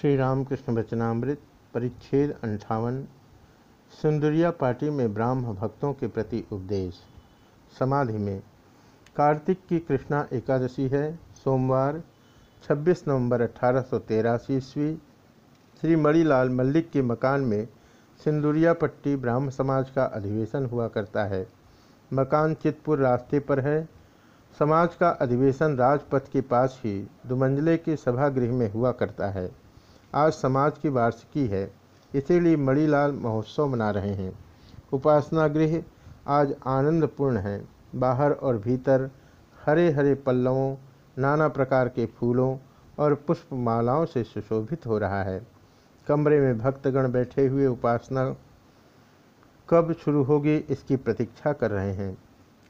श्री रामकृष्ण वचनामृत, परिच्छेद अंठावन, सुंदरिया पार्टी में ब्राह्म भक्तों के प्रति उपदेश। समाधि में, कार्तिक की कृष्णा एकादशी है, सोमवार 26 नवंबर अठारह सौ ईस्वी श्री मणिलाल मल्लिक के मकान में सिंदुरिया पट्टी ब्राह्म समाज का अधिवेशन हुआ करता है। मकान चितपुर रास्ते पर है। समाज का अधिवेशन राजपथ के पास ही दुमंजले के सभागृह में हुआ करता है। आज समाज की वार्षिकी है। इसीलिए मणिलाल महोत्सव मना रहे हैं। उपासना गृह आज आनंदपूर्ण है। बाहर और भीतर हरे हरे पल्लवों, नाना प्रकार के फूलों और पुष्पमालाओं से सुशोभित हो रहा है। कमरे में भक्तगण बैठे हुए उपासना कब शुरू होगी इसकी प्रतीक्षा कर रहे हैं।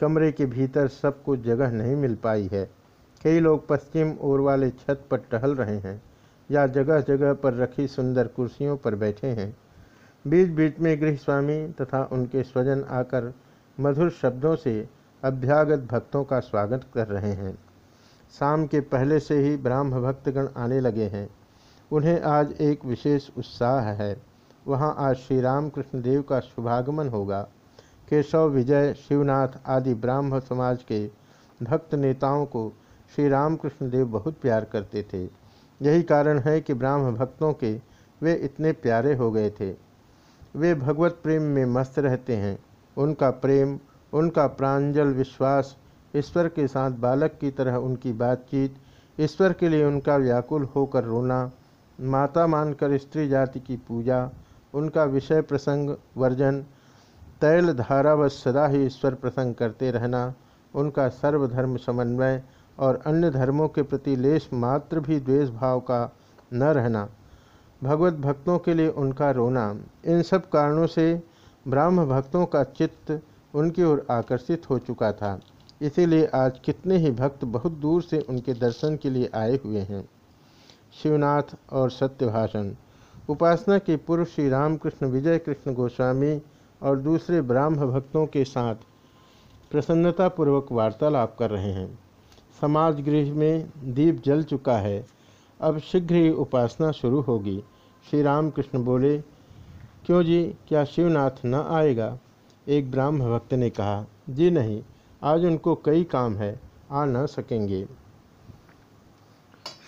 कमरे के भीतर सबको जगह नहीं मिल पाई है। कई लोग पश्चिम ओर वाले छत पर टहल रहे हैं। या जगह जगह पर रखी सुंदर कुर्सियों पर बैठे हैं। बीच बीच में गृह स्वामी तथा उनके स्वजन आकर मधुर शब्दों से अभ्यागत भक्तों का स्वागत कर रहे हैं। शाम के पहले से ही ब्राह्म भक्तगण आने लगे हैं। उन्हें आज एक विशेष उत्साह है। वहाँ आज श्री रामकृष्ण देव का शुभागमन होगा। केशव विजय, शिवनाथ आदि ब्राह्म समाज के भक्त नेताओं को श्री रामकृष्ण देव बहुत प्यार करते थे। यही कारण है कि ब्राह्म भक्तों के वे इतने प्यारे हो गए थे। वे भगवत प्रेम में मस्त रहते हैं। उनका प्रेम, उनका प्रांजल विश्वास, ईश्वर के साथ बालक की तरह उनकी बातचीत, ईश्वर के लिए उनका व्याकुल होकर रोना, माता मानकर स्त्री जाति की पूजा, उनका विषय प्रसंग, वर्जन तैल धारावश सदा ही ईश्वर प्रसंग करते रहना, उनका सर्वधर्म समन्वय और अन्य धर्मों के प्रति लेश मात्र भी द्वेष भाव का न रहना। भगवत भक्तों के लिए उनका रोना। इन सब कारणों से ब्राह्म भक्तों का चित्त उनकी ओर आकर्षित हो चुका था। इसीलिए आज कितने ही भक्त बहुत दूर से उनके दर्शन के लिए आए हुए हैं। शिवनाथ और सत्यभाषण। उपासना के पूर्व श्री रामकृष्ण विजय कृष्ण गोस्वामी और दूसरे ब्राह्म भक्तों के साथ प्रसन्नतापूर्वक वार्तालाप कर रहे हैं। समाज गृह में दीप जल चुका है। अब शीघ्र ही उपासना शुरू होगी। श्री रामकृष्ण बोले, क्यों जी? क्या शिवनाथ न आएगा? एक ब्राह्म भक्त ने कहा, जी नहीं, आज उनको कई काम है, आ न सकेंगे।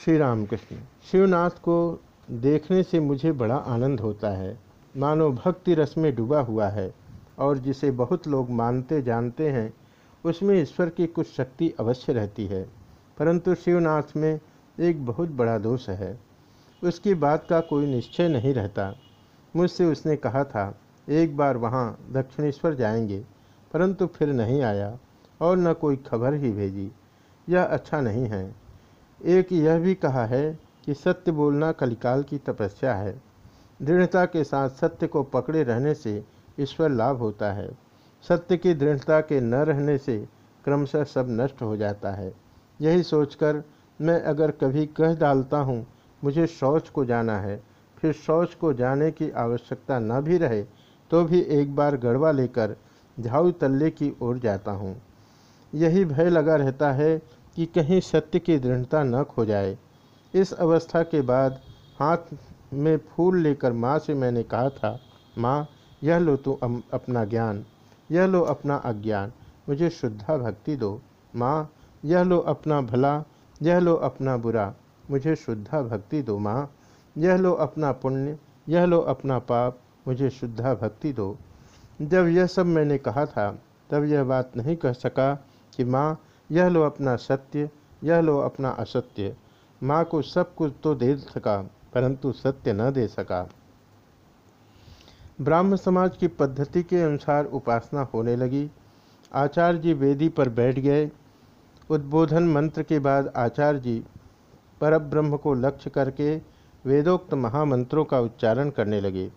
श्री रामकृष्ण शिवनाथ को देखने से मुझे बड़ा आनंद होता है। मानो भक्ति रस में डूबा हुआ है, और जिसे बहुत लोग मानते जानते हैं उसमें ईश्वर की कुछ शक्ति अवश्य रहती है, परंतु शिवनाथ में एक बहुत बड़ा दोष है। उसकी बात का कोई निश्चय नहीं रहता। मुझसे उसने कहा था, एक बार वहाँ दक्षिणेश्वर जाएँगे, परंतु फिर नहीं आया और न कोई खबर ही भेजी। यह अच्छा नहीं है। एक यह भी कहा है कि सत्य बोलना कलिकाल की तपस्या है। दृढ़ता के साथ सत्य को पकड़े रहने से ईश्वर लाभ होता है। सत्य की दृढ़ता के न रहने से क्रमशः सब नष्ट हो जाता है। यही सोचकर मैं अगर कभी कह डालता हूँ, मुझे शौच को जाना है, फिर शौच को जाने की आवश्यकता न भी रहे तो भी एक बार गड़वा लेकर झाऊ तल्ले की ओर जाता हूँ। यही भय लगा रहता है कि कहीं सत्य की दृढ़ता न खो जाए। इस अवस्था के बाद हाथ में फूल लेकर माँ से मैंने कहा था, माँ, यह लो तू अपना ज्ञान। यह लो अपना अज्ञान, मुझे शुद्धा भक्ति दो। माँ, यह लो अपना भला, यह लो अपना बुरा, मुझे शुद्धा भक्ति दो। माँ, यह लो अपना पुण्य, यह लो अपना पाप, मुझे शुद्धा भक्ति दो। जब यह सब मैंने कहा था, तब यह बात नहीं कह सका कि माँ, यह लो अपना सत्य, यह लो अपना असत्य। माँ को सब कुछ तो दे सका, परंतु सत्य न दे सका। ब्राह्म समाज की पद्धति के अनुसार उपासना होने लगी। आचार्य जी वेदी पर बैठ गए। उद्बोधन मंत्र के बाद आचार्य जी परब्रह्म को लक्ष्य करके वेदोक्त महामंत्रों का उच्चारण करने लगे।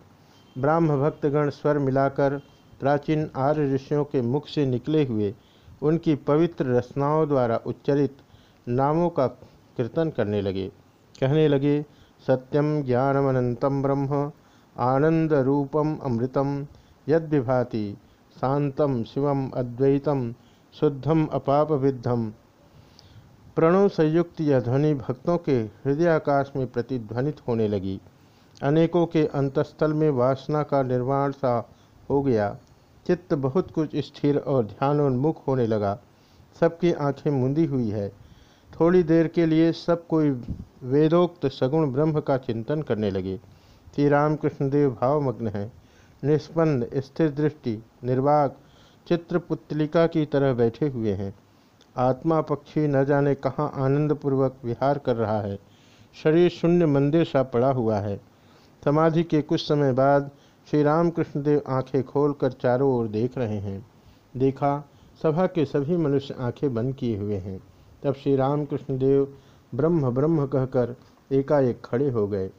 ब्राह्म भक्तगण स्वर मिलाकर प्राचीन आर्य ऋषियों के मुख से निकले हुए उनकी पवित्र रचनाओं द्वारा उच्चरित नामों का कीर्तन करने लगे। कहने लगे सत्यम ज्ञानमनंतम ब्रह्म आनंद रूपम अमृतम यद विभाति शांतम शिवम अद्वैतम शुद्धम अपाप विद्धम प्रणव संयुक्त यह ध्वनि भक्तों के हृदयाकाश में प्रतिध्वनित होने लगी। अनेकों के अंतस्थल में वासना का निर्माण सा हो गया। चित्त बहुत कुछ स्थिर और ध्यानोन्मुख होने लगा। सबकी आँखें मुंदी हुई है। थोड़ी देर के लिए सब कोई वेदोक्त सगुण ब्रह्म का चिंतन करने लगे। श्री रामकृष्ण देव भावमग्न हैं। निष्पन्द, स्थिर दृष्टि, निर्वाक चित्रपुतलिका की तरह बैठे हुए हैं। आत्मा पक्षी न जाने कहाँ आनंदपूर्वक विहार कर रहा है। शरीर शून्य मंदिर सा पड़ा हुआ है। समाधि के कुछ समय बाद श्री रामकृष्ण देव आँखें खोलकर चारों ओर देख रहे हैं। देखा, सभा के सभी मनुष्य आँखें बंद किए हुए हैं। तब श्री रामकृष्ण देव ब्रह्म ब्रह्म कहकर एकाएक खड़े हो गए।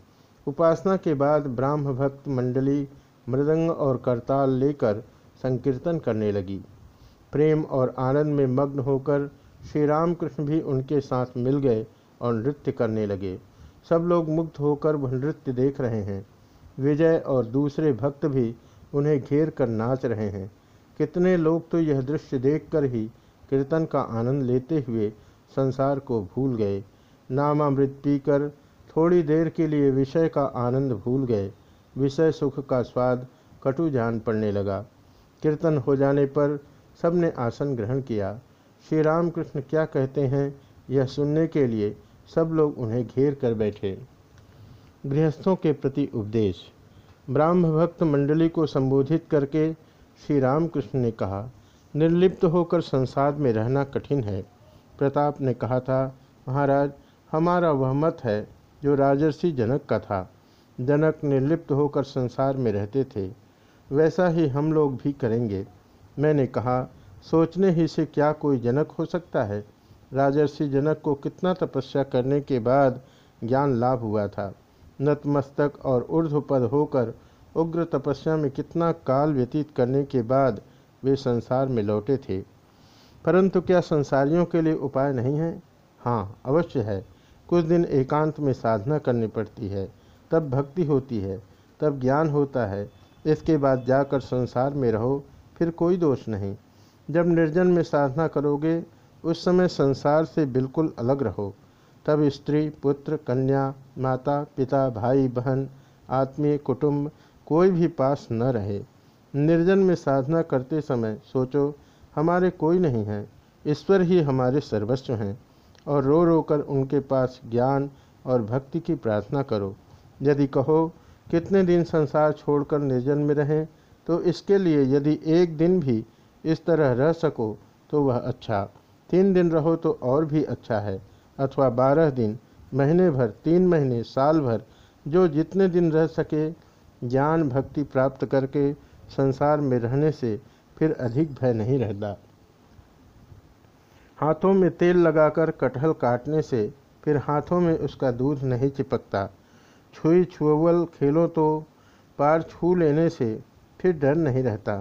उपासना के बाद ब्राह्म भक्त मंडली मृदंग और करताल लेकर संकीर्तन करने लगी। प्रेम और आनंद में मग्न होकर श्री रामकृष्ण भी उनके साथ मिल गए और नृत्य करने लगे। सब लोग मुक्त होकर वह नृत्य देख रहे हैं। विजय और दूसरे भक्त भी उन्हें घेर कर नाच रहे हैं। कितने लोग तो यह दृश्य देखकर ही कीर्तन का आनंद लेते हुए संसार को भूल गए। नामामृत पीकर थोड़ी देर के लिए विषय का आनंद भूल गए। विषय सुख का स्वाद कटु जान पड़ने लगा। कीर्तन हो जाने पर सबने आसन ग्रहण किया। श्री रामकृष्ण क्या कहते हैं यह सुनने के लिए सब लोग उन्हें घेर कर बैठे। गृहस्थों के प्रति उपदेश। ब्राह्म भक्त मंडली को संबोधित करके श्री रामकृष्ण ने कहा, निर्लिप्त होकर संसार में रहना कठिन है। प्रताप ने कहा था, महाराज, हमारा वह मत है जो राजर्षि जनक का था। जनक निर्लिप्त होकर संसार में रहते थे। वैसा ही हम लोग भी करेंगे। मैंने कहा, सोचने ही से क्या कोई जनक हो सकता है? राजर्षि जनक को कितना तपस्या करने के बाद ज्ञान लाभ हुआ था। नतमस्तक और ऊर्ध्वपद होकर उग्र तपस्या में कितना काल व्यतीत करने के बाद वे संसार में लौटे थे। परंतु क्या संसारियों के लिए उपाय नहीं है? हाँ अवश्य है। कुछ दिन एकांत में साधना करनी पड़ती है, तब भक्ति होती है, तब ज्ञान होता है। इसके बाद जाकर संसार में रहो, फिर कोई दोष नहीं। जब निर्जन में साधना करोगे, उस समय संसार से बिल्कुल अलग रहो। तब स्त्री, पुत्र, कन्या, माता, पिता, भाई, बहन, आत्मीय, कुटुंब, कोई भी पास न रहे। निर्जन में साधना करते समय सोचो, हमारे कोई नहीं है, ईश्वर ही हमारे सर्वस्व हैं। और रो रो कर उनके पास ज्ञान और भक्ति की प्रार्थना करो। यदि कहो, कितने दिन संसार छोड़कर निर्जन में रहें तो इसके लिए यदि एक दिन भी इस तरह रह सको तो वह अच्छा। तीन दिन रहो तो और भी अच्छा है। अथवा बारह दिन, महीने भर, तीन महीने, साल भर, जो जितने दिन रह सके, ज्ञान, भक्ति प्राप्त करके संसार में रहने से फिर अधिक भय नहीं रहता। हाथों में तेल लगाकर कटहल काटने से फिर हाथों में उसका दूध नहीं चिपकता। छुई छुअल खेलो तो पार छू लेने से फिर डर नहीं रहता।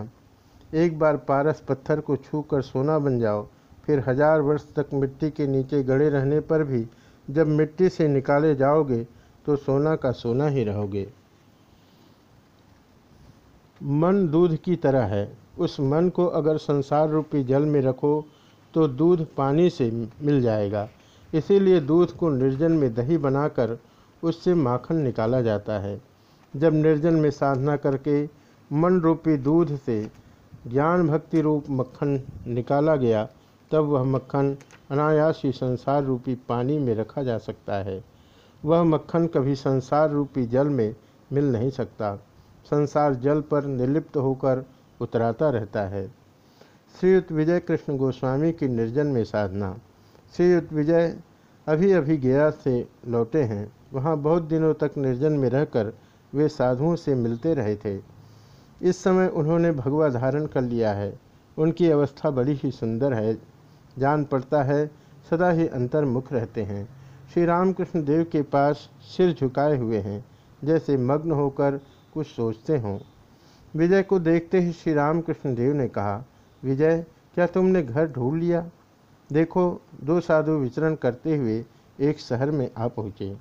एक बार पारस पत्थर को छू कर सोना बन जाओ, फिर हज़ार वर्ष तक मिट्टी के नीचे गड़े रहने पर भी जब मिट्टी से निकाले जाओगे तो सोना का सोना ही रहोगे। मन दूध की तरह है। उस मन को अगर संसार रूपी जल में रखो तो दूध पानी से मिल जाएगा। इसीलिए दूध को निर्जन में दही बनाकर उससे माखन निकाला जाता है। जब निर्जन में साधना करके मन रूपी दूध से ज्ञान भक्ति रूप मक्खन निकाला गया, तब वह मक्खन अनायास ही संसार रूपी पानी में रखा जा सकता है। वह मक्खन कभी संसार रूपी जल में मिल नहीं सकता। संसार जल पर निर्लिप्त होकर उतराता रहता है। श्रीयुक्त विजय कृष्ण गोस्वामी की निर्जन में साधना। श्रीयुक्त विजय अभी अभी गया से लौटे हैं। वहाँ बहुत दिनों तक निर्जन में रहकर वे साधुओं से मिलते रहे थे। इस समय उन्होंने भगवा धारण कर लिया है। उनकी अवस्था बड़ी ही सुंदर है। जान पड़ता है, सदा ही अंतर्मुख रहते हैं। श्री रामकृष्ण देव के पास सिर झुकाए हुए हैं, जैसे मग्न होकर कुछ सोचते हों। विजय को देखते ही श्री रामकृष्ण देव ने कहा विजय, क्या तुमने घर ढूंढ लिया? देखो, दो साधु विचरण करते हुए एक शहर में आ पहुँचे।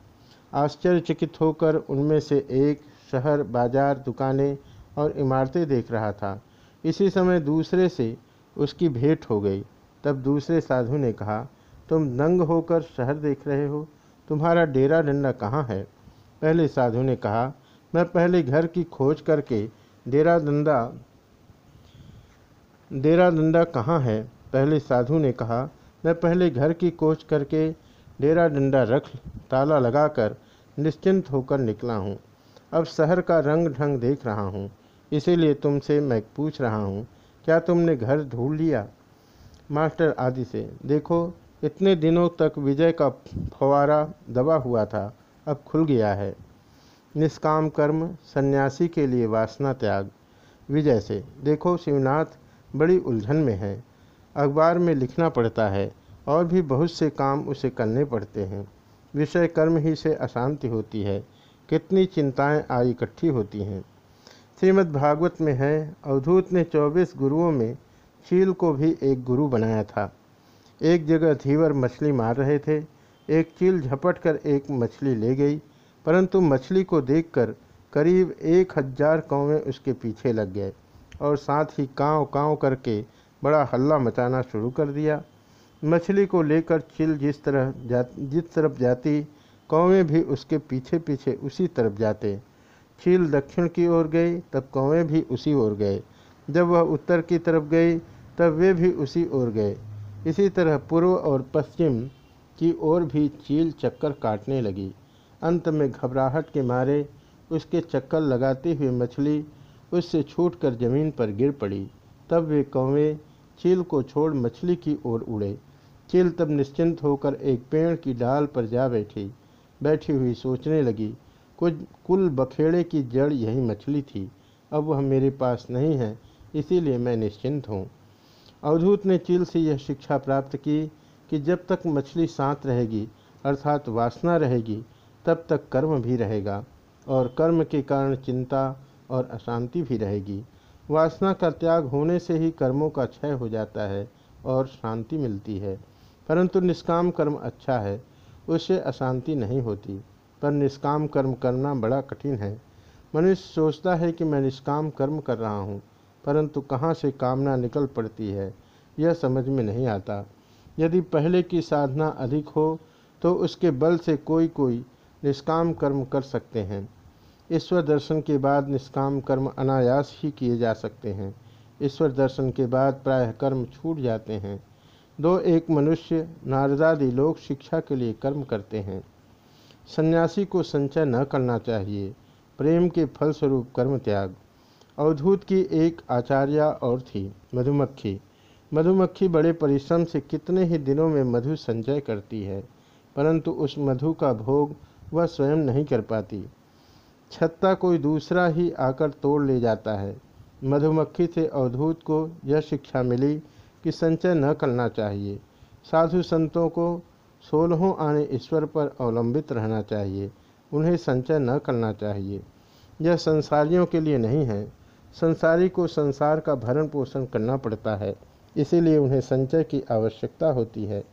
आश्चर्यचकित होकर उनमें से एक शहर बाज़ार, दुकानें और इमारतें देख रहा था। इसी समय दूसरे से उसकी भेंट हो गई। तब दूसरे साधु ने कहा, तुम दंग होकर शहर देख रहे हो। तुम्हारा डेरा डंडा कहाँ है? पहले साधु ने कहा, मैं पहले घर की खोज करके डेरा डंडा डेरा डंडा कहाँ है? पहले साधु ने कहा, मैं पहले घर की कोच करके डेरा डंडा रख, ताला लगाकर निश्चिंत होकर निकला हूँ। अब शहर का रंग ढंग देख रहा हूँ। इसीलिए तुमसे मैं पूछ रहा हूँ, क्या तुमने घर ढूंढ लिया? मास्टर आदि से, देखो, इतने दिनों तक विजय का फवारा दबा हुआ था, अब खुल गया है। निष्काम कर्म, सन्यासी के लिए वासना त्याग। विजय से, देखो शिवनाथ बड़ी उलझन में है। अखबार में लिखना पड़ता है, और भी बहुत से काम उसे करने पड़ते हैं। विषय कर्म ही से अशांति होती है। कितनी चिंताएँ आई इकट्ठी होती हैं। श्रीमद् भागवत में है, अवधूत ने चौबीस गुरुओं में चील को भी एक गुरु बनाया था। एक जगह धीवर मछली मार रहे थे, एक चील झपट कर एक मछली ले गई, परंतु मछली को देखकर करीब एक हज़ार कौवें उसके पीछे लग गए। और साथ ही काँव काँव करके बड़ा हल्ला मचाना शुरू कर दिया। मछली को लेकर चिल जिस तरह जा, जिस तरफ़ जाती, कौवें भी उसके पीछे पीछे उसी तरफ़ जाते। चील दक्षिण की ओर गई, तब कौवें भी उसी ओर गए। जब वह उत्तर की तरफ़ गई, तब वे भी उसी ओर गए। इसी तरह पूर्व और पश्चिम की ओर भी चील चक्कर काटने लगी। अंत में घबराहट के मारे उसके चक्कर लगाती हुई मछली उससे छूटकर ज़मीन पर गिर पड़ी। तब वे कौवे चील को छोड़ मछली की ओर उड़े। चील तब निश्चिंत होकर एक पेड़ की डाल पर जा बैठी। बैठी हुई सोचने लगी, कुछ कुल बखेड़े की जड़ यही मछली थी। अब वह मेरे पास नहीं है, इसीलिए मैं निश्चिंत हूँ। अवधूत ने चील से यह शिक्षा प्राप्त की कि जब तक मछली साथ रहेगी, अर्थात वासना रहेगी, तब तक कर्म भी रहेगा और कर्म के कारण चिंता और अशांति भी रहेगी। वासना का त्याग होने से ही कर्मों का क्षय हो जाता है और शांति मिलती है। परंतु निष्काम कर्म अच्छा है, उससे अशांति नहीं होती। पर निष्काम कर्म करना बड़ा कठिन है। मनुष्य सोचता है कि मैं निष्काम कर्म कर रहा हूँ, परंतु कहाँ से कामना निकल पड़ती है, यह समझ में नहीं आता। यदि पहले की साधना अधिक हो तो उसके बल से कोई कोई निष्काम कर्म कर सकते हैं। ईश्वर दर्शन के बाद निष्काम कर्म अनायास ही किए जा सकते हैं। ईश्वर दर्शन के बाद प्रायः कर्म छूट जाते हैं। दो एक मनुष्य नारदादि लोग शिक्षा के लिए कर्म करते हैं। सन्यासी को संचय न करना चाहिए। प्रेम के फलस्वरूप कर्म त्याग। अवधूत की एक आचार्य और थी, मधुमक्खी। मधुमक्खी बड़े परिश्रम से कितने ही दिनों में मधु संचय करती है, परंतु उस मधु का भोग वह स्वयं नहीं कर पाती। छत्ता कोई दूसरा ही आकर तोड़ ले जाता है। मधुमक्खी से अवधूत को यह शिक्षा मिली कि संचय न करना चाहिए। साधु संतों को सोलहों आने ईश्वर पर अवलंबित रहना चाहिए। उन्हें संचय न करना चाहिए। यह संसारियों के लिए नहीं है। संसारी को संसार का भरण पोषण करना पड़ता है। इसीलिए उन्हें संचय की आवश्यकता होती है।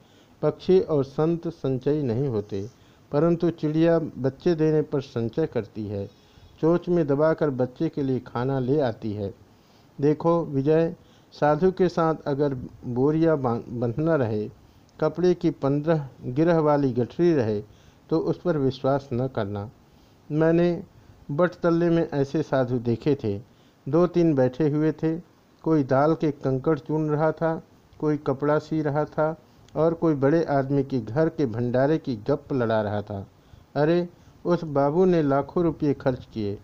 पक्षी और संत संचयी नहीं होते। परंतु चिड़िया बच्चे देने पर संचय करती है। चोच में दबाकर बच्चे के लिए खाना ले आती है। देखो, विजय, साधु के साथ अगर बोरिया बंधना रहे, कपड़े की पंद्रह गिरह वाली गठरी रहे तो उस पर विश्वास न करना। मैंने बट तल्ले में ऐसे साधु देखे थे। दो तीन बैठे हुए थे। कोई दाल के कंकड़ चुन रहा था, कोई कपड़ा सी रहा था और कोई बड़े आदमी की घर के भंडारे की गप लड़ा रहा था। अरे, उस बाबू ने लाखों रुपये खर्च किए।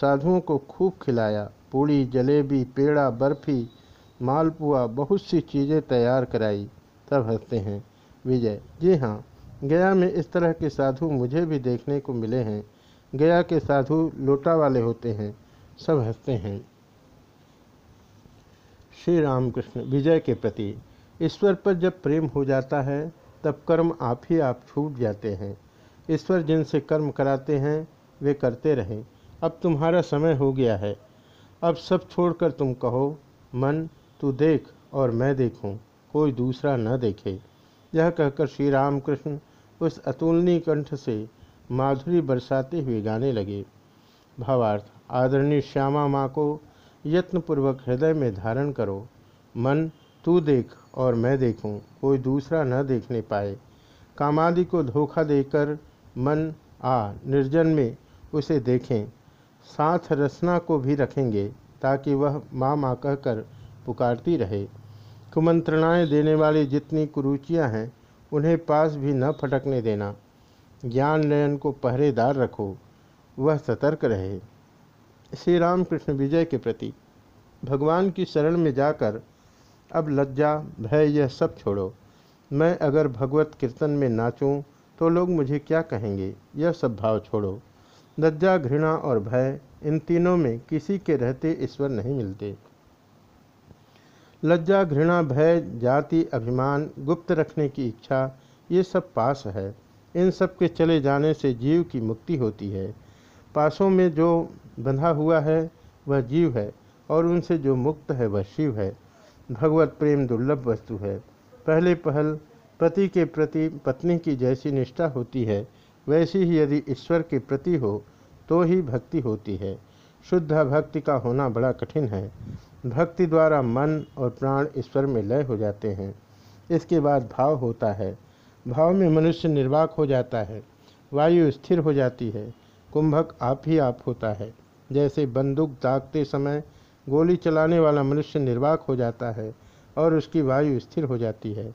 साधुओं को खूब खिलाया। पूड़ी, जलेबी, पेड़ा, बर्फ़ी, मालपुआ, बहुत सी चीज़ें तैयार कराई। तब हँसते हैं। विजय, जी हाँ गया में इस तरह के साधु मुझे भी देखने को मिले हैं। गया के साधु लोटा वाले होते हैं। सब हँसते हैं। श्री रामकृष्ण, विजय के प्रति। ईश्वर पर जब प्रेम हो जाता है तब कर्म आप ही आप छूट जाते हैं। ईश्वर जिनसे कर्म कराते हैं वे करते रहें। अब तुम्हारा समय हो गया है। अब सब छोड़कर तुम कहो मन तू देख और मैं देखूँ, कोई दूसरा न देखे। यह कहकर श्री रामकृष्ण उस अतुलनीय कंठ से माधुरी बरसाते हुए गाने लगे। भावार्थ आदरणीय श्यामा माँ को यत्नपूर्वक हृदय में धारण करो। मन तू देख और मैं देखूँ, कोई दूसरा न देखने पाए। कामादि को धोखा देकर मन आ निर्जन में उसे देखें। साथ रसना को भी रखेंगे ताकि वह माँ माँ कहकर पुकारती रहे। कुमंत्रणाएँ देने वाली जितनी कुरुचियाँ हैं उन्हें पास भी न फटकने देना। ज्ञान नयन को पहरेदार रखो वह सतर्क रहे। श्री रामकृष्ण विजय के प्रति। भगवान की शरण में जाकर अब लज्जा, भय, यह सब छोड़ो। मैं अगर भगवत कीर्तन में नाचूं तो लोग मुझे क्या कहेंगे? यह सब भाव छोड़ो। लज्जा, घृणा और भय, इन तीनों में किसी के रहते ईश्वर नहीं मिलते। लज्जा, घृणा, भय, जाति, अभिमान, गुप्त रखने की इच्छा, ये सब पास है। इन सब के चले जाने से जीव की मुक्ति होती है। पासों में जो बंधा हुआ है, वह जीव है, और उनसे जो मुक्त है, वह शिव है। भगवत प्रेम दुर्लभ वस्तु है। पहले पहल पति के प्रति पत्नी की जैसी निष्ठा होती है, वैसी ही यदि ईश्वर के प्रति हो तो ही भक्ति होती है। शुद्ध भक्ति का होना बड़ा कठिन है। भक्ति द्वारा मन और प्राण ईश्वर में लय हो जाते हैं। इसके बाद भाव होता है। भाव में मनुष्य निर्वाक हो जाता है। वायु स्थिर हो जाती है। कुंभक आप ही आप होता है। जैसे बंदूक दागते समय गोली चलाने वाला मनुष्य निर्वाक हो जाता है और उसकी वायु स्थिर हो जाती है।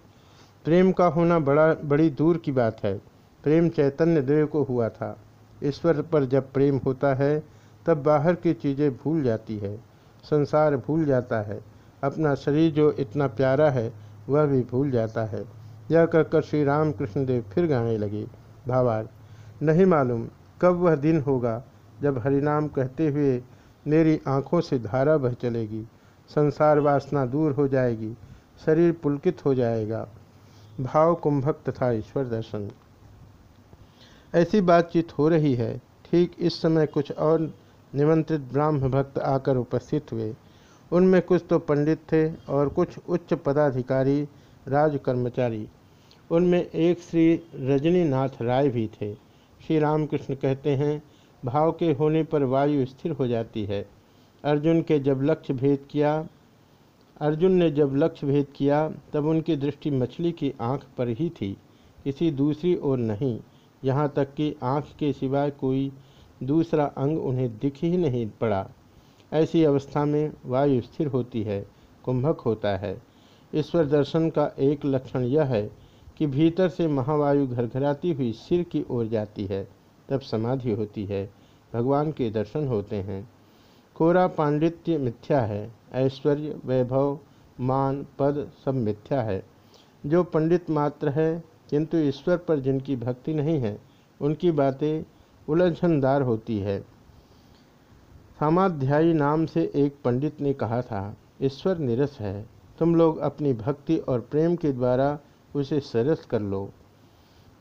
प्रेम का होना बड़ा, बड़ी दूर की बात है। प्रेम चैतन्य देव को हुआ था। ईश्वर पर जब प्रेम होता है, तब बाहर की चीज़ें भूल जाती है। संसार भूल जाता है। अपना शरीर जो इतना प्यारा है, वह भी भूल जाता है। यह कहकर श्री राम कृष्णदेव फिर गाने लगे। भावार, नहीं मालूम कब वह दिन होगा जब हरिनाम कहते हुए मेरी आँखों से धारा बह चलेगी, संसार वासना दूर हो जाएगी, शरीर पुलकित हो जाएगा। भाव कुंभक तथा ईश्वर दर्शन। ऐसी बातचीत हो रही है। ठीक इस समय कुछ और निमंत्रित ब्राह्म भक्त आकर उपस्थित हुए। उनमें कुछ तो पंडित थे और कुछ उच्च पदाधिकारी राज कर्मचारी उनमें एक श्री रजनीनाथ राय भी थे। श्री रामकृष्ण कहते हैं भाव के होने पर वायु स्थिर हो जाती है। अर्जुन के जब लक्ष्य भेद किया, अर्जुन ने जब लक्ष्य भेद किया, तब उनकी दृष्टि मछली की आँख पर ही थी, किसी दूसरी ओर नहीं। यहाँ तक कि आँख के सिवाय कोई दूसरा अंग उन्हें दिख ही नहीं पड़ा। ऐसी अवस्था में वायु स्थिर होती है, कुंभक होता है। ईश्वर दर्शन का एक लक्षण यह है कि भीतर से महावायु घरघराती हुई सिर की ओर जाती है। तब समाधि होती है, भगवान के दर्शन होते हैं। कोरा पांडित्य मिथ्या है, ऐश्वर्य, वैभव, मान, पद सब मिथ्या है। जो पंडित मात्र है, किंतु ईश्वर पर जिनकी भक्ति नहीं है, उनकी बातें उलझनदार होती है। सामाध्यायी नाम से एक पंडित ने कहा था, ईश्वर निरस है, तुम लोग अपनी भक्ति और प्रेम के द्वारा उसे सरस कर लो।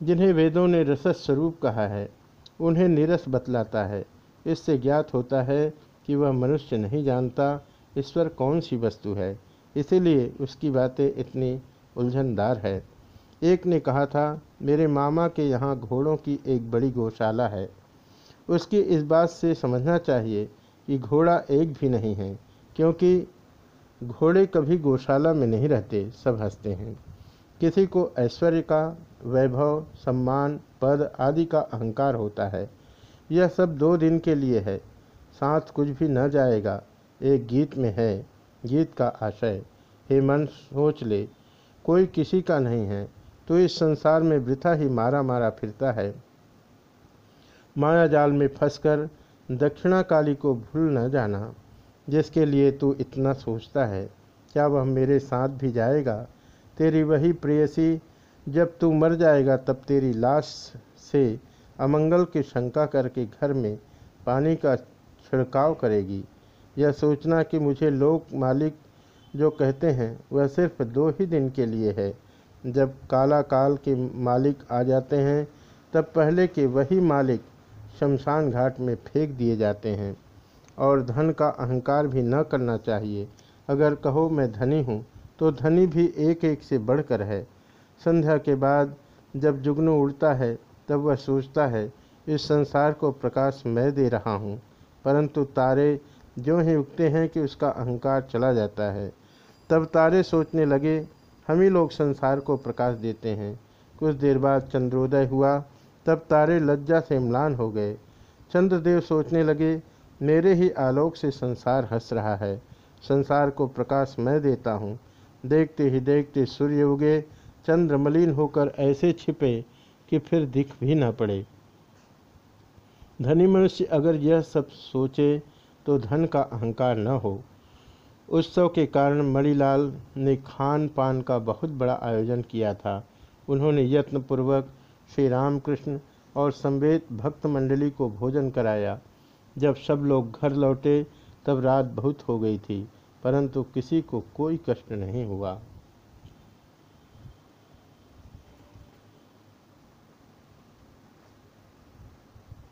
जिन्हें वेदों ने रस स्वरूप कहा है उन्हें निरस बतलाता है। इससे ज्ञात होता है कि वह मनुष्य नहीं जानता ईश्वर कौन सी वस्तु है। इसीलिए उसकी बातें इतनी उलझनदार है। एक ने कहा था, मेरे मामा के यहाँ घोड़ों की एक बड़ी गौशाला है। उसकी इस बात से समझना चाहिए कि घोड़ा एक भी नहीं है, क्योंकि घोड़े कभी गौशाला में नहीं रहते, सब हँसते हैं। किसी को ऐश्वर्य का वैभव, सम्मान, पद आदि का अहंकार होता है। यह सब दो दिन के लिए है। साथ कुछ भी न जाएगा। एक गीत में है। गीत का आशय, हे मन, सोच ले। कोई किसी का नहीं है। तो इस संसार में वृथा ही मारा मारा फिरता है। माया जाल में फंसकर दक्षिणा काली को भूल न जाना। जिसके लिए तू इतना सोचता है। क्या वह मेरे साथ भी जाएगा? तेरी वही प्रेयसी जब तू मर जाएगा तब तेरी लाश से अमंगल की शंका करके घर में पानी का छिड़काव करेगी। यह सोचना कि मुझे लोक मालिक जो कहते हैं, वह सिर्फ़ दो ही दिन के लिए है। जब काला काल के मालिक आ जाते हैं, तब पहले के वही मालिक शमशान घाट में फेंक दिए जाते हैं। और धन का अहंकार भी न करना चाहिए। अगर कहो मैं धनी हूँ तो धनी भी एक एक से बढ़कर है। संध्या के बाद जब जुगनू उड़ता है, तब वह सोचता है, इस संसार को प्रकाश मैं दे रहा हूँ। परंतु तारे जो ही उगते हैं कि उसका अहंकार चला जाता है। तब तारे सोचने लगे, हम ही लोग संसार को प्रकाश देते हैं। कुछ देर बाद चंद्रोदय हुआ, तब तारे लज्जा से म्लान हो गए। चंद्रदेव सोचने लगे, मेरे ही आलोक से संसार हंस रहा है। संसार को प्रकाश मैं देता हूँ। देखते ही देखते सूर्य उगे चंद्र मलिन होकर ऐसे छिपे कि फिर दिख भी न पड़े। धनी मनुष्य अगर यह सब सोचे तो धन का अहंकार न हो। उत्सव के कारण मणिलाल ने खान पान का बहुत बड़ा आयोजन किया था। उन्होंने यत्नपूर्वक श्री रामकृष्ण और संवेद भक्त मंडली को भोजन कराया। जब सब लोग घर लौटे, तब रात बहुत हो गई थी, परंतु किसी को कोई कष्ट नहीं हुआ।